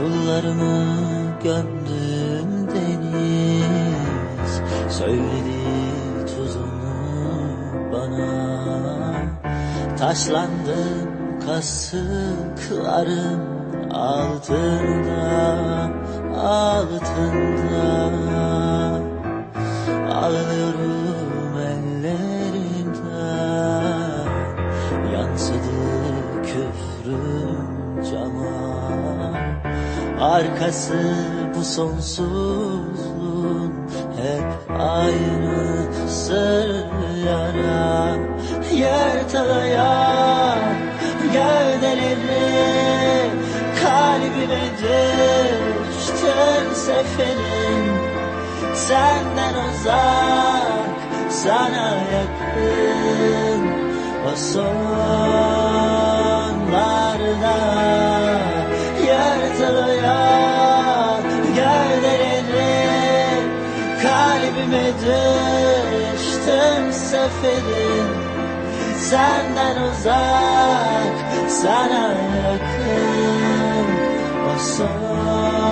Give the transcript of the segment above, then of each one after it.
Pullarımı gömdüm deniz. Söyledi tuzunu bana. Taşlandım kasıklarım altında Altında. Ağlıyorum Arkası bu sonsuzluğun Hep aynı sır yara Yırtılıyor gövdeleri Kalbime düştün seferin Senden uzak sana yakın O sonlarda Kalbime düştüm seferin Senden uzak sana yakın. O sonlarda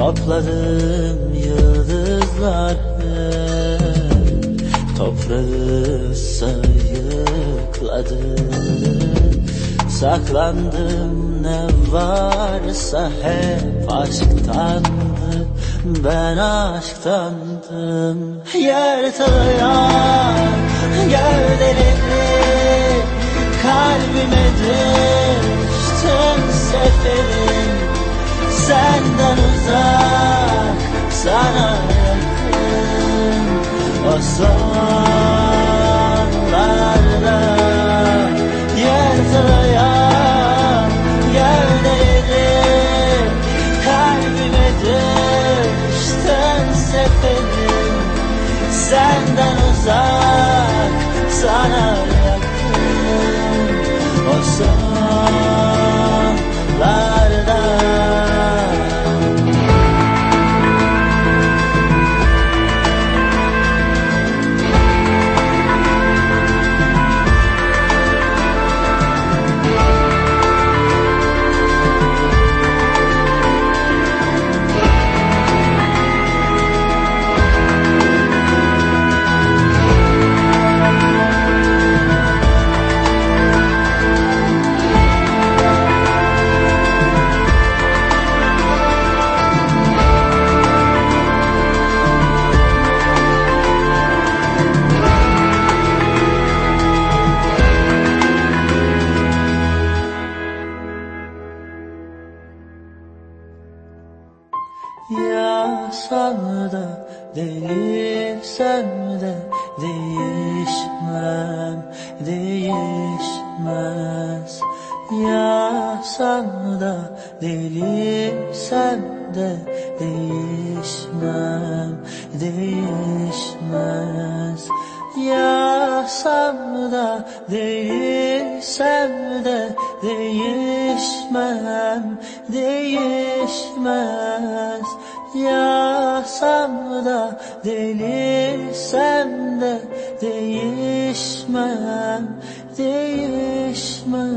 Topladım yıldızları Toprağı sayıkladım. Saklandım ne varsa hep aşktandı. Ben aşktandım. Yırtılıyor gövdeleri Kalbime düştün seferin Senden uzak sana yakın O sonlarda yırtılıyor gövdeleri Kalbime düştün seferin Senden uzak sana yakın Yaşam da değilsem de değişmem, değişmez. Yaşam da değilsem de değişmem, değişmez. Yaşam da değilsem de değişmem, değişmez. Yaşam da değilsem de değişmem, değişmez.